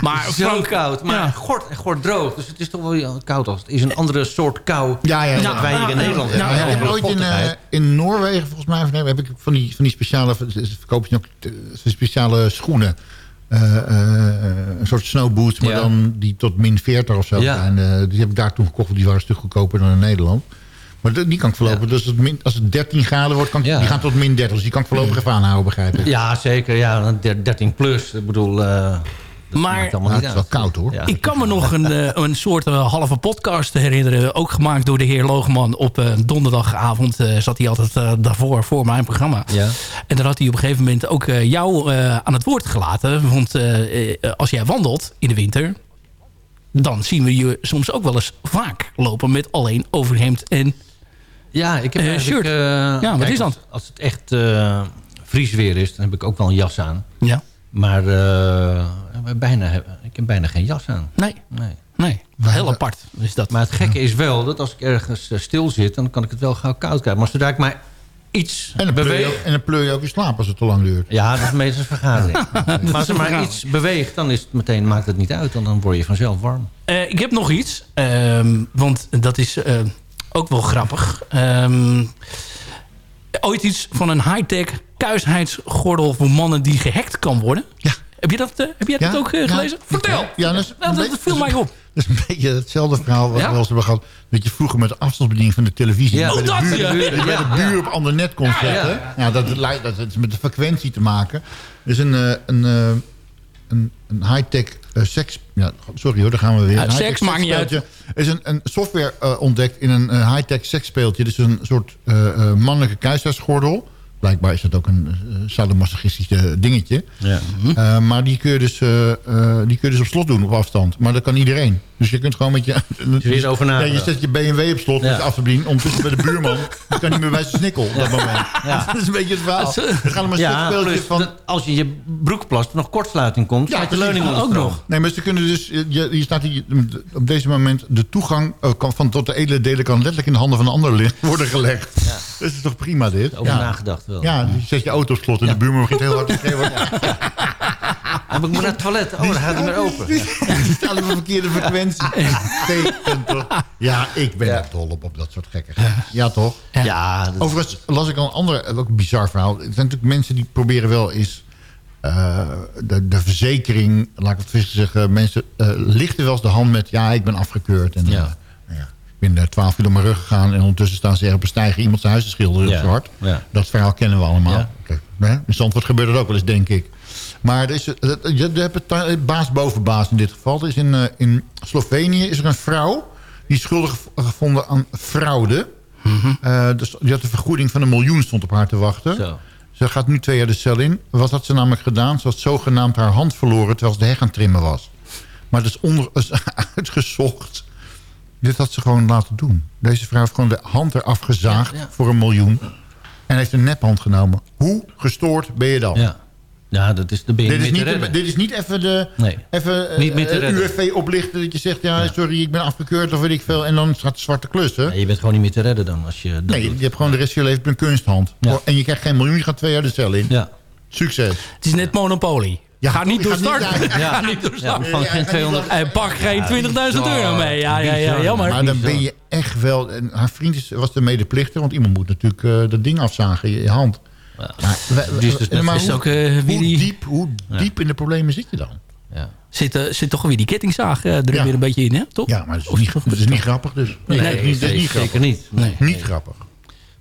Maar Zo Frank- koud. Maar Ja. gort en gort droog. Dus het is toch wel koud. Als het is een andere soort kou Ja, ja, ja. dan wij hier in Nederland hebben. ik heb ooit in, eh, in Noorwegen, volgens mij, van- heb ik van die, van die speciale, verkoop je ook eh, van speciale schoenen. Eh, eh, een soort snowboots, maar Ja. dan die tot min 40 of zo Ja. zijn. Eh, die heb ik daar toen gekocht, want die waren een stuk goedkoper dan in Nederland. Maar die kan ik voorlopig, dus als het, min, als het 13 graden wordt, kan ik, Ja. die gaan tot min 30. Dus die kan ik voorlopig even aanhouden, begrijp ik. Ja, zeker. Ja, der- 13 plus. Ik bedoel, eh, dat Maar- maakt allemaal het is uit. wel koud hoor. Ja. Ik kan me nog een, eh, een soort eh, halve podcast herinneren. Ook gemaakt door de heer Logeman. Op eh, donderdagavond eh, zat hij altijd eh, daarvoor, voor mijn programma. Ja. En daar had hij op een gegeven moment ook eh, jou eh, aan het woord gelaten. Want als jij wandelt in de winter... dan zien we je soms ook wel eens vaak lopen met alleen overhemd en... Ja, ik heb eigenlijk, shirt. eh, Ja, wat kijk, is dat? Als, als het echt eh vriesweer is, dan heb ik ook wel een jas aan. Ja. Maar eh, bijna, heb- ik heb bijna geen jas aan. Nee, Nee. nee. Heel apart is dat. Maar het gekke is wel dat als ik ergens eh, stil zit... dan kan ik het wel gauw koud krijgen. Maar zodra ik maar iets En dan, pleur je, beweeg... ook- en dan pleur je ook in slaap als het te lang duurt. Ja, dat is meestal een vergadering. maar als er maar iets beweegt, dan is het meteen, maakt het niet uit. Dan, dan word je vanzelf warm. Eh, ik heb nog iets. ehm, want dat is eh, ook wel grappig. Ehm, ooit iets van een high-tech kuisheidsgordel voor mannen die gehackt kan worden. Ja. Heb je dat, eh, heb jij dat ook eh, ja. gelezen? Vertel. Ja, dat is een Nou, dat viel mij op. Dat is een beetje hetzelfde verhaal wat we wel eens hebben gehad. Dat je vroeger met de afstandsbediening van de televisie... Ja. bij, de dat, buur, ja. bij de buur op ander net kon zetten. ja. Dat, dat heeft met de frequentie te maken. Er is een, eh, een, eh, een, een high-tech seks... Ja, sorry hoor, daar gaan we weer. Ja, Een seks maakt niet uit. seksspeeltje. Er is een, een software ontdekt in een high-tech seksspeeltje. Dus een soort eh, mannelijke keizersgordel. Blijkbaar is dat ook een uh, sadomasochistische dingetje. Ja. Uh, maar die kun, je dus, uh, uh, die kun je dus op slot doen op afstand. Maar dat kan iedereen. Dus je kunt gewoon met je... er is over ja, je zet je BMW op slot Ja. met je afstandsbediening. Ondertussen bij de buurman. Die kan niet meer bij zijn snikkel op dat moment. Ja. dat is een beetje het verhaal. Het gaat om een Ja, speeltje van... dat als je je broek plast, nog kortsluiting komt, Ja, staat je precies. leuning Ja, ook nog. Nee, maar ze kunnen dus... Je, je staat hier, op deze moment de toegang kan, van tot de edele delen... kan letterlijk in de handen van een ander worden gelegd. Dat is toch prima dit? Over ja. nagedacht wel. Ja, je zet je auto op slot en de buurman begint heel hard te schreeuwen. Heb ik moet naar het toilet. Oh, dan gaat hij weer open. Die staan op een verkeerde frequentie. Ja, ik ben er dol op, op dat soort gekken. Ja, toch? Ja, Overigens las ik al een ander, ook een bizar verhaal. Er zijn natuurlijk mensen die proberen wel eens... eh, de, de verzekering, laat ik het vissen zeggen... mensen eh, lichten wel eens de hand met... ja, ik ben afgekeurd. En, Ja. eh, nou ja, ik ben er twaalf uur op mijn rug gegaan... en ondertussen staan ze er stijger iemand zijn huis te schilderen Ja. op zwart. Ja. Dat verhaal kennen we allemaal. Ja. In Zandvoort gebeurt dat ook wel eens, denk ik. Maar er is, eh, je hebt het ta- baas boven baas in dit geval. Er is in, eh, in Slovenië is er een vrouw... die is schuldig gev- gevonden aan fraude. Eh, dus die had een vergoeding van een miljoen stond op haar te wachten. Zo. Ze gaat nu twee jaar de cel in. Wat had ze namelijk gedaan? Ze had zogenaamd haar hand verloren... terwijl ze de heg aan het trimmen was. Maar het is, onder, is uitgezocht. Dit had ze gewoon laten doen. Deze vrouw heeft gewoon de hand eraf gezaagd... Ja, ja. voor een miljoen. En heeft een nephand genomen. Hoe gestoord ben je dan? Ja. Ja, dat is, ben je Dit is, niet niet, te redden. dit is niet even de Nee. even, eh, te eh, redden. UFV oplichten dat je zegt... ja, sorry, ik ben afgekeurd of weet ik veel. En dan gaat de zwarte klus, hè? Ja, je bent gewoon niet meer te redden dan. Als je dat Nee, doet. je hebt gewoon de rest van je leven een kunsthand. Ja. En je krijgt geen miljoen, je gaat twee jaar de cel in. Ja. Succes. Het is net Monopoly. Ja, Ga niet je door gaat niet start. daar- Ja. Ga niet door Ja, start. van Ja, geen ja, 200... Hij pakt geen 20.000 euro mee. Ja, ja, ja, jammer. Maar dan ben je echt wel... En haar vriend is, was de medeplichter, want iemand moet natuurlijk eh, dat ding afzagen, je, je hand. Maar, dus is hoe, ook, eh, wie hoe die- diep, hoe diep in de problemen zit je dan? Ja. Zit, eh, zit toch weer die kettingzaag eh, er Ja. weer een beetje in, hè? Toch? Ja, maar dat is, niet, dat is niet grappig dus. Nee, niet, is zeker grappig. niet. Nee. Niet grappig.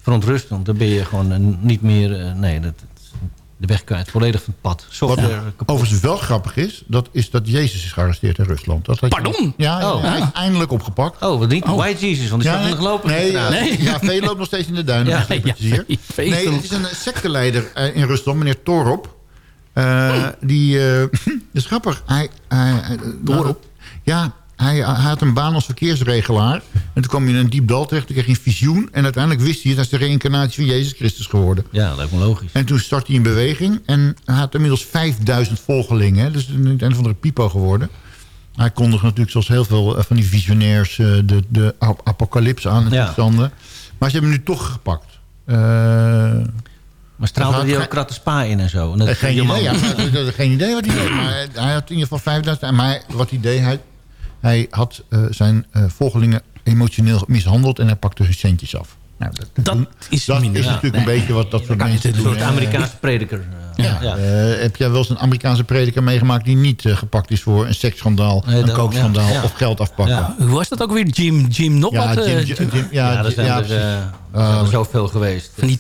verontrustend. Dan ben je gewoon niet meer... eh, nee, dat- de weg kwijt. Volledig van het pad. Wat kapot. overigens wel grappig is, dat is dat Jezus is gearresteerd in Rusland. Dat je- Pardon? Ja, Oh. hij is eindelijk opgepakt. Oh, wat niet? White Jesus, want die Ja, staat lopen. nee, inderdaad. nee. Ja, veel loopt nog steeds in de duinen. Ja, ja, hier. Nee, het is een secteleider eh, in Rusland, meneer Torop. Eh, Die, eh, dat is grappig. Hij, hij, hij- Torop? Ja, hij, hij had een baan als verkeersregelaar. En toen kwam hij in een diep dal terecht. Toen kreeg hij een visioen. En uiteindelijk wist hij, dat is de reïncarnatie van Jezus Christus geworden. Ja, dat lijkt me logisch. En toen startte hij in beweging. En hij had inmiddels 5000 volgelingen. Dus een een of andere pipo geworden. Hij kondigde natuurlijk zoals heel veel eh, van die visionairs... eh, de, de ap- apocalypse aan en Ja. toestanden. Maar ze hebben hem nu toch gepakt. Eh, Maar straalde hij ook kratte spa in en zo? En dat eh, geen idee, ja, geen idee wat hij deed. Maar hij- had in ieder geval 5000. Maar wat hij deed, hij, hij had eh, zijn eh, volgelingen emotioneel mishandeld... en hij pakte hun centjes af. Nou, dat Dat is dat minder. is Ja, natuurlijk nee. een beetje wat dat soort mensen Een soort. Amerikaanse prediker. Ja, Ja. eh, heb jij wel eens een Amerikaanse prediker meegemaakt... die niet eh, gepakt is voor een seksschandaal, Nee, een dat- kookschandaal ja, of geld afpakken? Ja. Hoe was dat ook weer? Jim, Jim nog Ja, wat? Jim- eh, Jim- Jim- ja, Ja, er zijn ja, er, er zoveel geweest. van die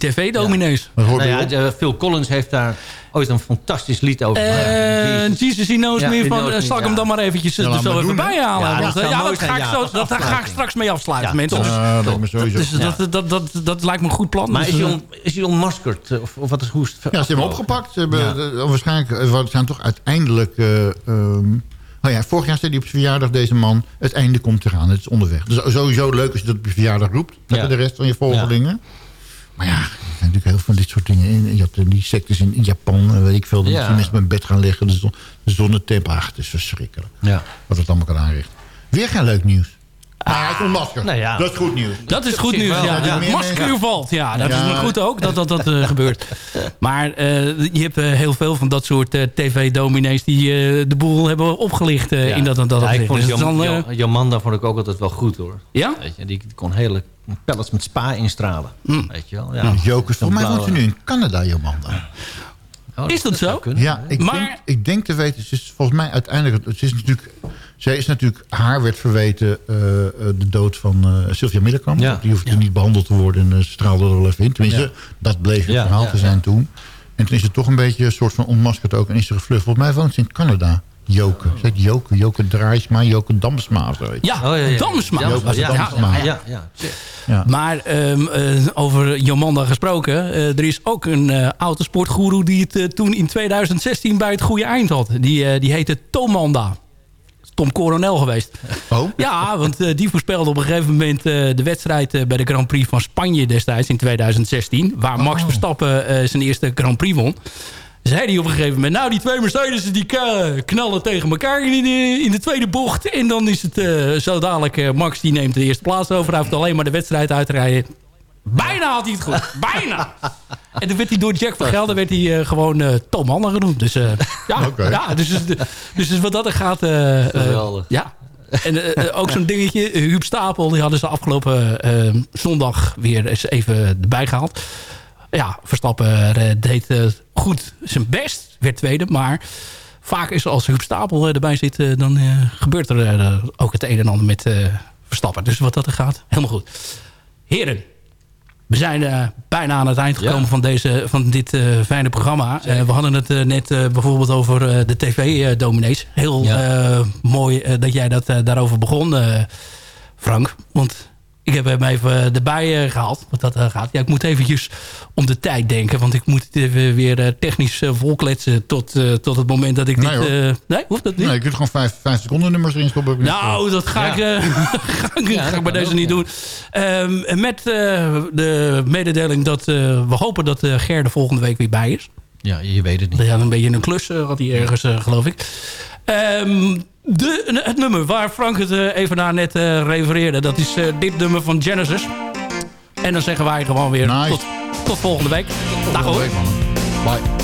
hoorde Nou Phil Collins heeft daar ooit een fantastisch lied over. Eh, Jezus. Jesus, he knows Ja, me van, knows me, zal ik hem dan maar eventjes er zo even bij halen. Ja, dat dat ga ik dat straks mee afsluiten, Ja, mensen. Ah, dat. Dus Ja. dat, dat, dat, dat lijkt me een goed plan. Maar Dus, is hij, on, is hij onmaskerd? eh, Of, of wat is hoe is het Ja, ze hebben hem opgepakt. Ze hebben, Ja. eh, waarschijnlijk eh, we zijn toch uiteindelijk... nou ja, vorig jaar zei hij op zijn verjaardag, deze man... het einde komt eraan, het is onderweg. Dus sowieso leuk als je dat op je verjaardag roept... met Ja. de rest van je volgelingen. Maar ja, er zijn natuurlijk heel veel van dit soort dingen. in. Je had die sectes in Japan, weet ik veel... dat Ja. mensen met bed gaan liggen, de, zon, de zonnetempel. Ach, het is verschrikkelijk. Ja. Wat het allemaal kan aanrichten. Weer geen leuk nieuws. Maar hij is ontmaskerd. nou ja. Dat is goed nieuws. Dat is goed nieuws, ja. ja. Masker valt, ja. Dat Ja. is maar goed ook dat dat, dat eh, gebeurt. Maar eh, je hebt eh, heel veel van dat soort eh, tv-dominees... die eh, de boel hebben opgelicht eh, Ja. in dat, dat, dat ja, ik vond Dus het dan, Jomanda vond ik ook altijd wel goed hoor. Ja? Weet je, die kon hele pellets met spa instralen. Weet je wel? Ja. Ja. Jokers. Volgens mij woont ze nu in Canada, Jomanda. Oh, Is dat zo? kunnen. Ja, ik, Maar- denk, ik denk te weten, ze is volgens mij uiteindelijk... Ze is natuurlijk, zij is natuurlijk, haar werd verweten eh, eh, de dood van eh, Sylvia Middelkamp. Ja. Die hoefde niet behandeld te worden en ze straalde er wel even in. Tenminste, Ja. dat bleef het Ja, verhaal ja, te zijn ja. toen. En toen is het toch een beetje een soort van ontmaskerd ook. En is ze gevlucht. Volgens mij woont ze in Canada. Joke. Ze heet Joke. Joke Draaisma. Joke Damsma of zo. heet ze. Ja, Oh, ja, ja. Damsma. Ja, ja, Damsma. ja, ja, ja. Ja. Maar ehm, eh, over Jomanda gesproken. eh, er is ook een eh autosportgoeroe die het toen in 2016 bij het goede eind had. Die, eh, die heette Tomanda. Tom Coronel geweest. Oh? Ja, want eh, die voorspelde op een gegeven moment eh, de wedstrijd eh, bij de Grand Prix van Spanje destijds in 2016. Waar Max Oh. Verstappen zijn eerste Grand Prix won. Zei hij op een gegeven moment, nou die twee Mercedes die knallen tegen elkaar in de, in de tweede bocht. En dan is het zo dadelijk, Max die neemt de eerste plaats over. Hij hoeft alleen maar de wedstrijd uit te rijden. Bijna had hij het goed, bijna. En toen werd hij door Jack van Gelder werd hij, eh, gewoon eh Tom Hanna genoemd. Dus eh, ja, ja dus, dus, dus wat dat er gaat... eh, eh, Geweldig. ja, en ook zo'n dingetje, Huub Stapel, die hadden ze afgelopen zondag weer eens even erbij gehaald. Ja, Verstappen eh, deed goed zijn best, werd tweede, maar vaak is als Huub Stapel erbij zit, eh, dan eh, gebeurt er eh, ook het een en ander met eh, Verstappen. Dus wat dat er gaat, helemaal goed. Heren, we zijn eh, bijna aan het eind gekomen Ja. van, deze, van dit eh, fijne programma. Eh, we hadden het net bijvoorbeeld over de tv-dominees. Heel Ja. mooi dat jij dat, daarover begon, Frank. Want ik heb hem even erbij eh, gehaald. Wat dat eh, gaat. Ja, ik moet eventjes om de tijd denken. Want ik moet het even weer eh, technisch volkletsen tot, eh, tot het moment dat ik Nee, dit... eh, nee, hoeft dat niet? Nee, je kunt gewoon vijf, vijf seconden nummers erin stoppen. Nou, dat ga ik, ga ik, Ja, ga dat ik bij deze ook, niet ja. doen. Ehm, met eh, de mededeling dat eh, we hopen dat uh, Ger de volgende week weer bij is. Ja, je weet het niet. Dat had een beetje een klus, had hij ergens, geloof ik. Ehm, de, het nummer waar Frank het eh, even naar net eh, refereerde... dat is eh, dit nummer van Genesis. En dan zeggen wij gewoon weer Nice. tot, tot volgende week. Dag hoor. Week. Bye.